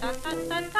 ta ta ta